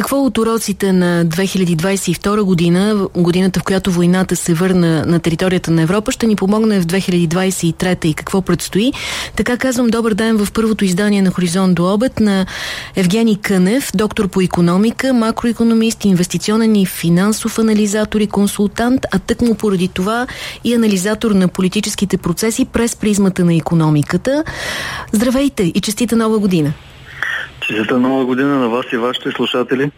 Какво от уроците на 2022 година, годината в която войната се върна на територията на Европа, ще ни помогне в 2023 и какво предстои? Така казвам добър ден в първото издание на Хоризонт до обед на Евгений Кънев, доктор по економика, макроекономист, инвестиционен и финансов анализатор и консултант, а тъкмо поради това и анализатор на политическите процеси през призмата на економиката. Здравейте и честита нова година! Честита нова година на вас и вашите слушатели.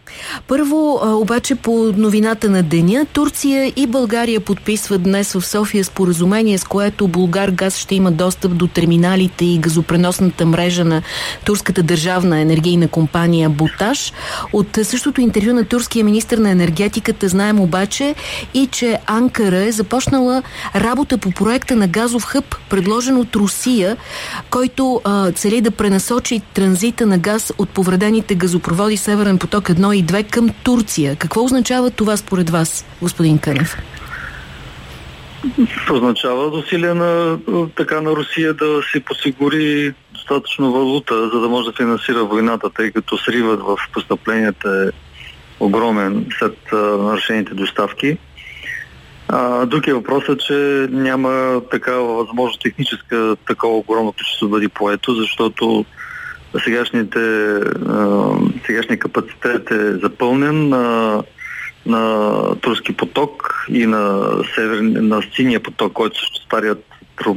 Първо, обаче по новината на деня, Турция и България подписват днес в София споразумение, с което Булгар Газ ще има достъп до терминалите и газопреносната мрежа на турската държавна енергийна компания Буташ. От същото интервю на турския министр на енергетиката знаем обаче и, че Анкара е започнала работа по проекта на газов хъб, предложен от Русия, който а, цели да пренасочи транзита на газ от повредените газопроводи Северен поток 1 и 2 към Турция. Какво означава това според вас, господин Кънев? Означава усилия на, така, на Русия да си посигури достатъчно валута, за да може да финансира войната, тъй като сривът в постъпленията е огромен след а, нарушените доставки. А, друг е че няма такава възможност техническа такова огромно количество да бъде поето, защото сегашните, сегашния капацитет е запълнен на, на Турски поток и на, север, на синия поток, който също старият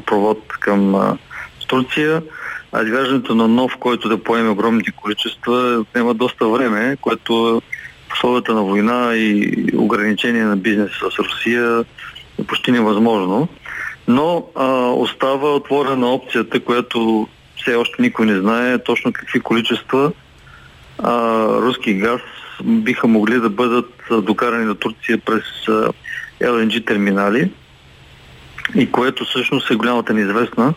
провод към Турция. А изграждането на нов, който да поеме огромните количества, отнема доста време, което в условията на война и ограничение на бизнеса с Русия е почти невъзможно. Но а, остава отворена опцията, която все още никой не знае точно какви количества а, руски газ биха могли да бъдат докарани до Турция през LNG терминали и което всъщност е голямата неизвестна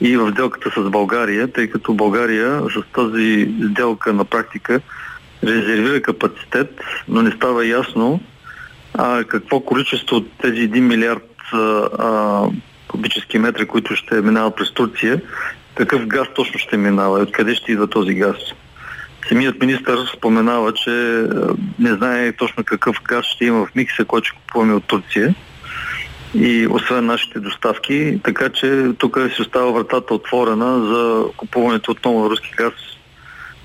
и в сделката с България, тъй като България с тази сделка на практика резервира капацитет, но не става ясно а, какво количество от тези 1 милиард а, а, кубически метри, които ще минават през Турция, какъв газ точно ще минава и откъде ще идва този газ. Самият министр споменава, че не знае точно какъв газ ще има в микса, който ще купуваме от Турция и освен нашите доставки, така че тук си остава вратата отворена за купуването отново на руски газ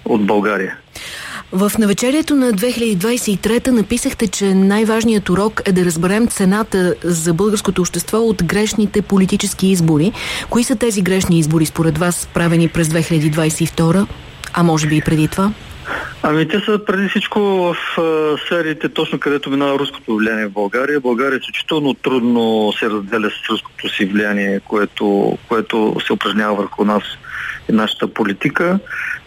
от България. В навечерието на 2023 написахте, че най-важният урок е да разберем цената за българското общество от грешните политически избори. Кои са тези грешни избори според вас правени през 2022, а може би и преди това? Ами те са преди всичко в а, сферите, точно където минава руското влияние в България. България изключително трудно се разделя с руското си влияние, което, което се упражнява върху нас и нашата политика.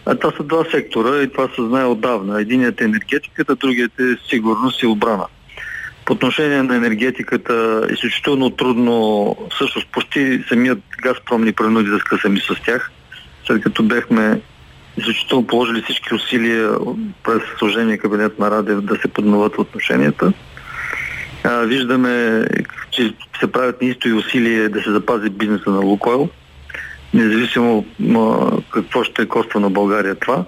А това са два сектора и това се знае отдавна. Единият е енергетиката, другият е сигурност и отбрана. По отношение на енергетиката, изключително трудно, всъщност почти самият Газпром ни принуди да скъсаме с тях, след като бехме изключително положили всички усилия през служение кабинет на Радев да се подноват отношенията. А, виждаме, че се правят неистои усилия да се запази бизнеса на Лукойл независимо а, какво ще коства на България това.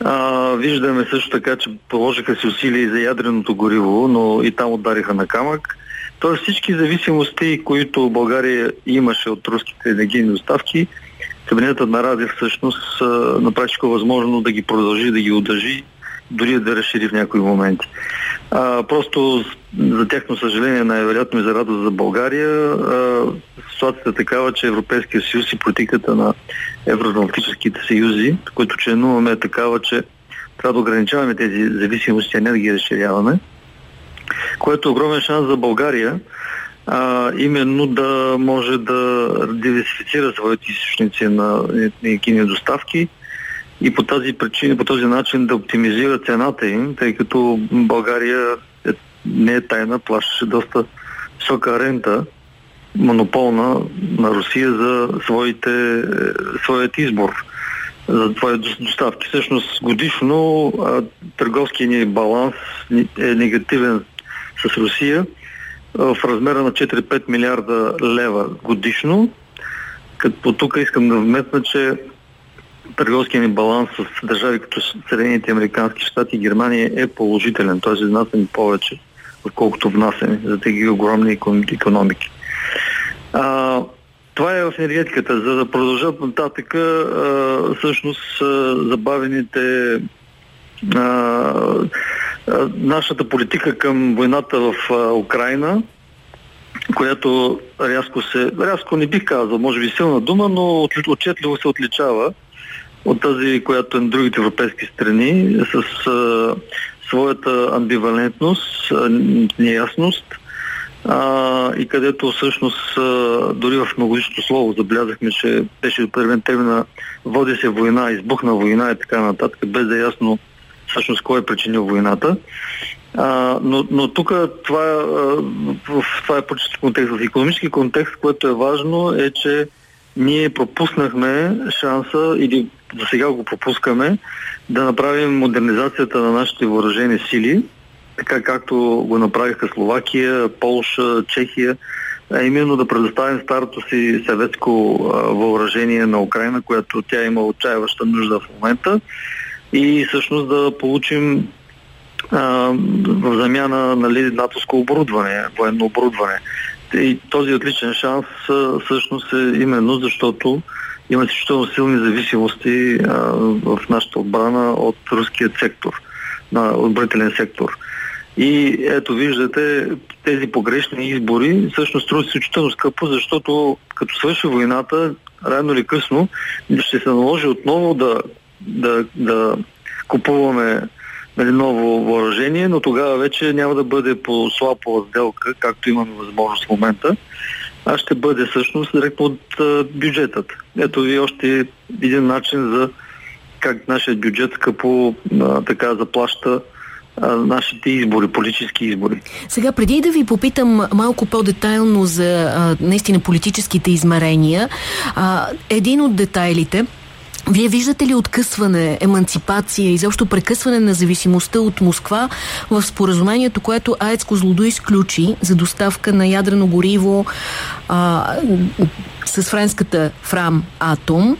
А, виждаме също така, че положиха си усилия за ядреното гориво, но и там удариха на камък. Тоест всички зависимости, които България имаше от руските енергийни доставки, кабинетът на Радев всъщност направи всичко възможно да ги продължи, да ги удържи, дори да разшири в някои моменти. А, просто за тяхно съжаление, най-вероятно и за радост за България, а, ситуацията е такава, че Европейския съюз и политиката на евроатлантическите съюзи, които членуваме е такава, че трябва да ограничаваме тези зависимости, а не да ги разширяваме, което е огромен шанс за България, а, именно да може да диверсифицира своите източници на енергийни доставки и по тази причина, по този начин да оптимизира цената им, тъй като България е, не е тайна, плащаше доста висока рента монополна на Русия за своите, е, своят избор за твоя доставки. Всъщност годишно а, търговския ни баланс е негативен с Русия в размера на 4-5 милиарда лева годишно. Като тук искам да вметна, че търговския ни баланс с държави като Съединените Американски щати и Германия е положителен, т.е. изнасяме повече, отколкото внасяме за тези огромни економики. А, това е в енергетиката. За да продължат нататък, всъщност забавените а, а, нашата политика към войната в Украина, която рязко се, рязко не бих казал, може би силна дума, но отчетливо се отличава от тази, която е на другите европейски страни, с своята амбивалентност, неясност а, и където всъщност дори в многоличното слово забелязахме, че беше определен термина води се война, избухна война и така нататък, без да е ясно всъщност кой е причинил войната. А, но, но тук това, това е политически контекст. В економически контекст, което е важно, е, че ние пропуснахме шанса или за сега го пропускаме да направим модернизацията на нашите въоръжени сили, така както го направиха Словакия, Полша, Чехия, а именно да предоставим старото си съветско въоръжение на Украина, което тя има отчаяваща нужда в момента и всъщност да получим а, в замяна нали, натовско оборудване, военно оборудване. И този отличен шанс всъщност е именно защото има изключително силни зависимости а, в нашата отбрана от руският сектор, на отбранителен сектор. И ето виждате, тези погрешни избори всъщност струват изключително скъпо, защото като свърши войната, рано или късно, ще се наложи отново да, да, да купуваме нали, ново въоръжение, но тогава вече няма да бъде по слабо сделка, както имаме възможност в момента, а ще бъде всъщност директно от бюджетът. Ето ви още един начин за как нашия бюджет скъпо така заплаща нашите избори, политически избори. Сега, преди да ви попитам малко по-детайлно за а, наистина политическите измерения, а, един от детайлите вие виждате ли откъсване, еманципация, изобщо прекъсване на зависимостта от Москва в споразумението, което АЕЦ Козлодо изключи за доставка на ядрено гориво а, с френската Фрам Атом,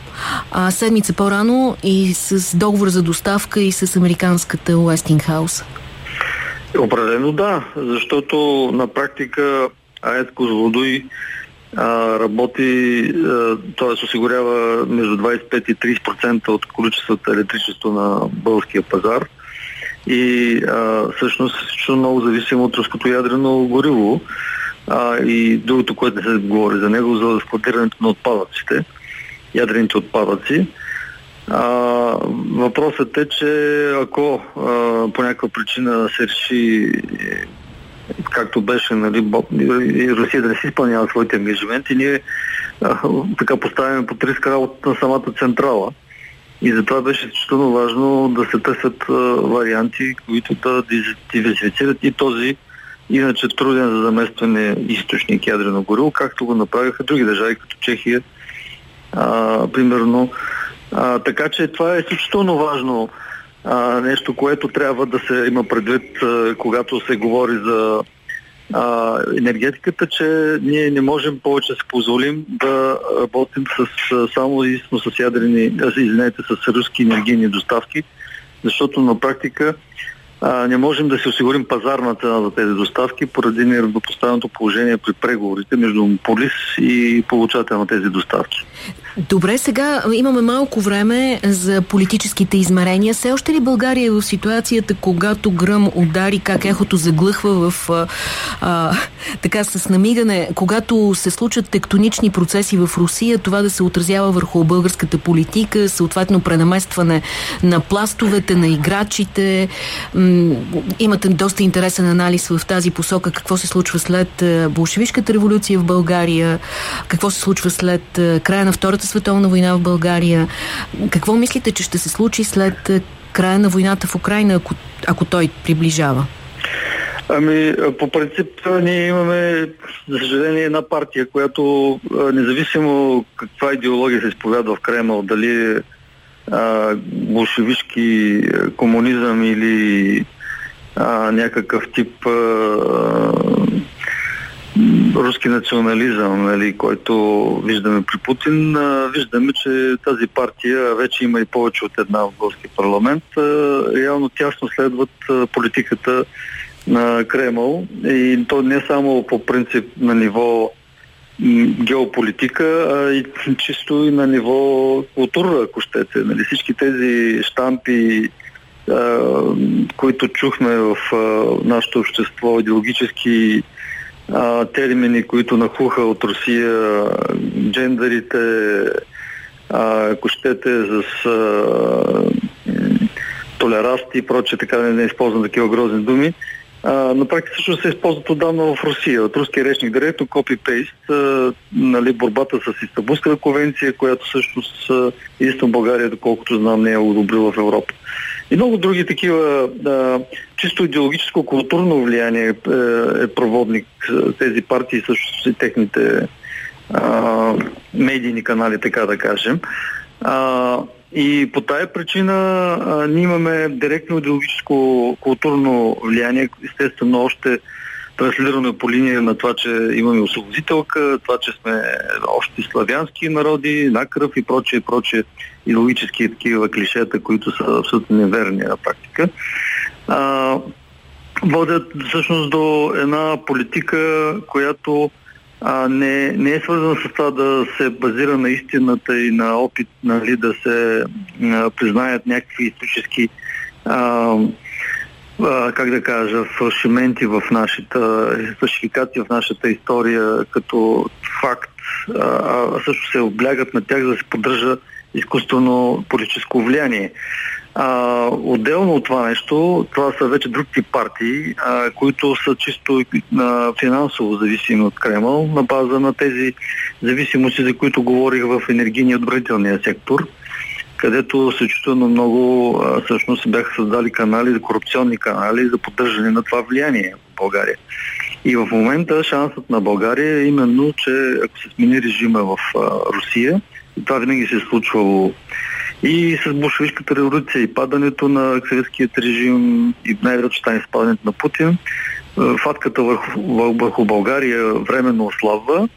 а седмица по-рано и с договор за доставка и с американската Уестингхаус? Определено да, защото на практика АЕЦ Козлодой а, работи, т.е. осигурява между 25 и 30% от количеството електричество на българския пазар и а, всъщност е много зависимо от руското ядрено гориво а, и другото, което не се говори за него, за складирането на отпадъците, ядрените отпадъци. А, въпросът е, че ако а, по някаква причина се реши както беше, нали, Русия да не си изпълнява своите ангажименти, ние а, така поставяме под риск работата на самата централа. И затова беше изключително важно да се търсят а, варианти, които да диверсифицират и този иначе труден за заместване източник ядрено гориво, както го направиха други държави, като Чехия, а, примерно. А, така че това е изключително важно а, нещо, което трябва да се има предвид, а, когато се говори за а, енергетиката, че ние не можем повече да се позволим да работим с, само единствено с ядрени, извинете, с руски енергийни доставки, защото на практика а, не можем да си осигурим пазарна цена за тези доставки поради неравнопоставеното положение при преговорите между полис и получател на тези доставки. Добре, сега имаме малко време за политическите измерения. Все още ли България е в ситуацията, когато гръм удари, как ехото заглъхва в а, така с намигане, когато се случат тектонични процеси в Русия, това да се отразява върху българската политика, съответно пренаместване на пластовете, на играчите. Имате доста интересен анализ в тази посока, какво се случва след болшевишката революция в България, какво се случва след края на Втората световна война в България. Какво мислите, че ще се случи след е, края на войната в Украина, ако, ако той приближава? Ами, по принцип, ние имаме, за съжаление, една партия, която независимо каква идеология се изповядва в Кремъл, дали е болшевишки комунизъм или а, някакъв тип а, руски национализъм, нали, който виждаме при Путин, виждаме, че тази партия вече има и повече от една в български парламент. Реално тясно следват политиката на Кремъл и то не само по принцип на ниво геополитика, а и чисто и на ниво култура, ако щете. Нали, всички тези штампи, които чухме в нашето общество, идеологически а, термини, които нахуха от Русия, джендерите, а, ако щете, с а, толерасти и прочее, така не, не използвам такива грозни думи, на практика също се използват отдавна в Русия. От руски речник директно копи-пейст, нали, борбата с Истанбулската конвенция, която всъщност единствено България, доколкото знам, не е одобрила в Европа. И много други такива а, чисто идеологическо културно влияние е, е проводник тези партии, също и техните а, медийни канали, така да кажем. А, и по тая причина а, ние имаме директно идеологическо културно влияние, естествено още транслирано по линия на това, че имаме освободителка, това, че сме още славянски народи, накръв и прочее, прочее идеологически такива клишета, които са абсолютно неверни на практика. А, водят всъщност до една политика, която а, не, не е свързана с това да се базира на истината и на опит нали, да се а, признаят някакви исторически а, как да кажа, фалшименти в нашата, фалшификации в нашата история като факт, а, а също се облягат на тях да се поддържа изкуствено политическо влияние. А, отделно от това нещо, това са вече друг тип партии, а, които са чисто а, финансово зависими от Кремъл, на база на тези зависимости, за които говорих в енергийния отбранителния сектор, където съществено много а, всъщност бяха създали канали, корупционни канали за поддържане на това влияние в България. И в момента шансът на България е именно, че ако се смени режима в Русия, и това винаги се е случвало и с бушевишката революция и падането на съветският режим и най-вероятно стане спадането на Путин, фатката върху, върху България временно ослабва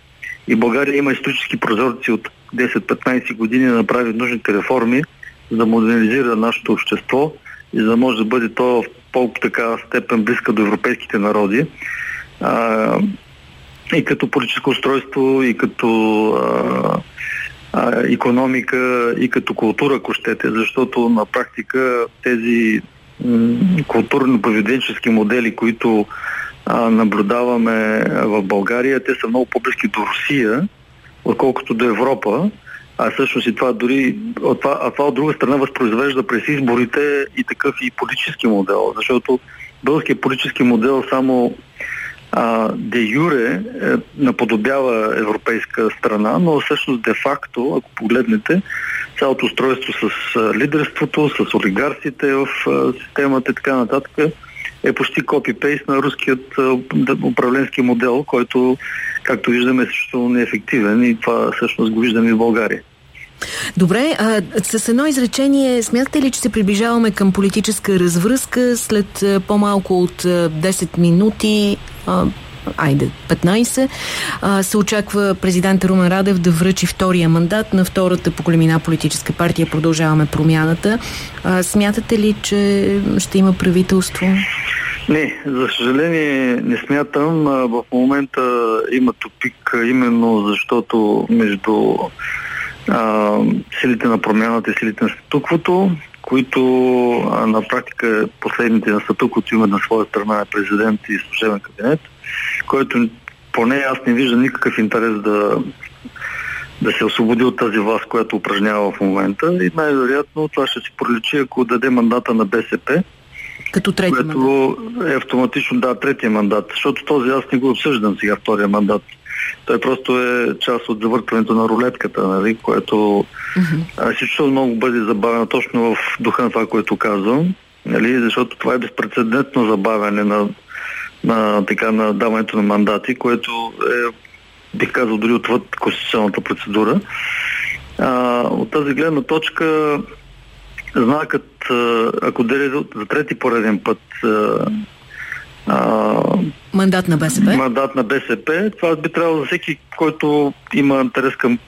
и България има исторически прозорци от 10-15 години направи нужните реформи, за да модернизира нашето общество и за да може да бъде то в по-така степен близка до европейските народи. А, и като политическо устройство, и като а, а, економика и като култура, ако щете, защото на практика тези културно-поведенчески модели, които а, наблюдаваме в България, те са много по-близки до Русия, отколкото до Европа. А всъщност и това дори, от това, а това от друга страна възпроизвежда през изборите и такъв и политически модел, защото българският политически модел само а, де юре е, наподобява европейска страна, но всъщност де-факто, ако погледнете, цялото устройство с а, лидерството, с олигарсите в а, системата и така нататък е почти копи-пейст на руският управленски модел, който, както виждаме, е също неефективен и това всъщност го виждаме в България. Добре, а, с едно изречение, смятате ли, че се приближаваме към политическа развръзка след по-малко от 10 минути? А, айде, 15, а, се очаква президент Румен Радев да връчи втория мандат на втората по големина политическа партия Продължаваме промяната. А, смятате ли, че ще има правителство? Не, за съжаление не смятам. В момента има тупик, именно защото между а, силите на промяната и силите на статуквото, които а, на практика последните на статуквото имат на своя страна президент и служебен кабинет, който поне аз не виждам никакъв интерес да, да се освободи от тази власт, която упражнява в момента и най-вероятно това ще си проличи, ако даде мандата на БСП, като трети което мандат. е автоматично, да, третия мандат, защото този аз не го обсъждам сега, втория мандат. Той просто е част от завъртването на рулетката, нали, което mm-hmm. всичко много бъде забавено точно в духа на това, което казвам, нали, защото това е безпредседентно забавяне на, на, така, на даването на мандати, което е, бих казал, дори отвъд конституционната процедура. А, от тази гледна точка знакът, ако даде за трети пореден път а, мандат на БСП? Мандат на БСП. Това би трябвало за всеки, който има интерес към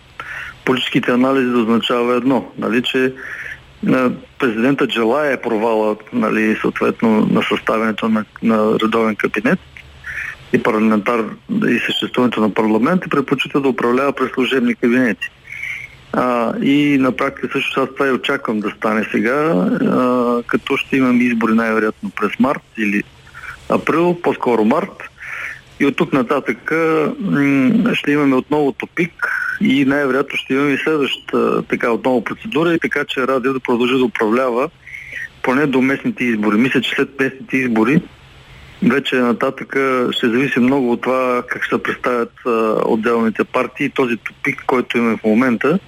политическите анализи да означава едно, нали, че президента желая провала нали, съответно на съставянето на, на редовен кабинет и парламентар и съществуването на парламент и предпочита да управлява през служебни кабинети. А, и на практика също аз това и очаквам да стане сега, а, като ще имам избори най-вероятно през март или април, по-скоро март. И от тук нататък м- ще имаме отново топик и най-вероятно ще имаме и следващата така отново процедура и така, че радио да продължи да управлява поне до местните избори. Мисля, че след местните избори вече нататък ще зависи много от това как ще представят а, отделните партии. Този топик, който имаме в момента,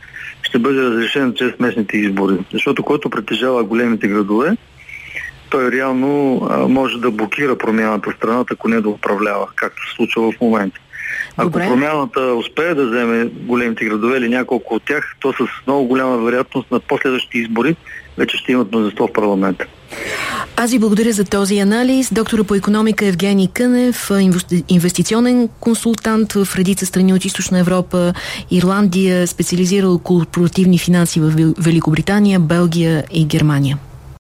ще бъде разрешен чрез местните избори. Защото който притежава големите градове, той реално а, може да блокира промяната в страната, ако не да управлява, както се случва в момента. Ако Добре. промяната успее да вземе големите градове или няколко от тях, то с много голяма вероятност на последващи избори вече ще имат мнозинство в парламента. Аз ви благодаря за този анализ. Доктора по економика Евгений Кънев, инвестиционен консултант в редица страни от Източна Европа, Ирландия, специализирал корпоративни финанси в Великобритания, Белгия и Германия.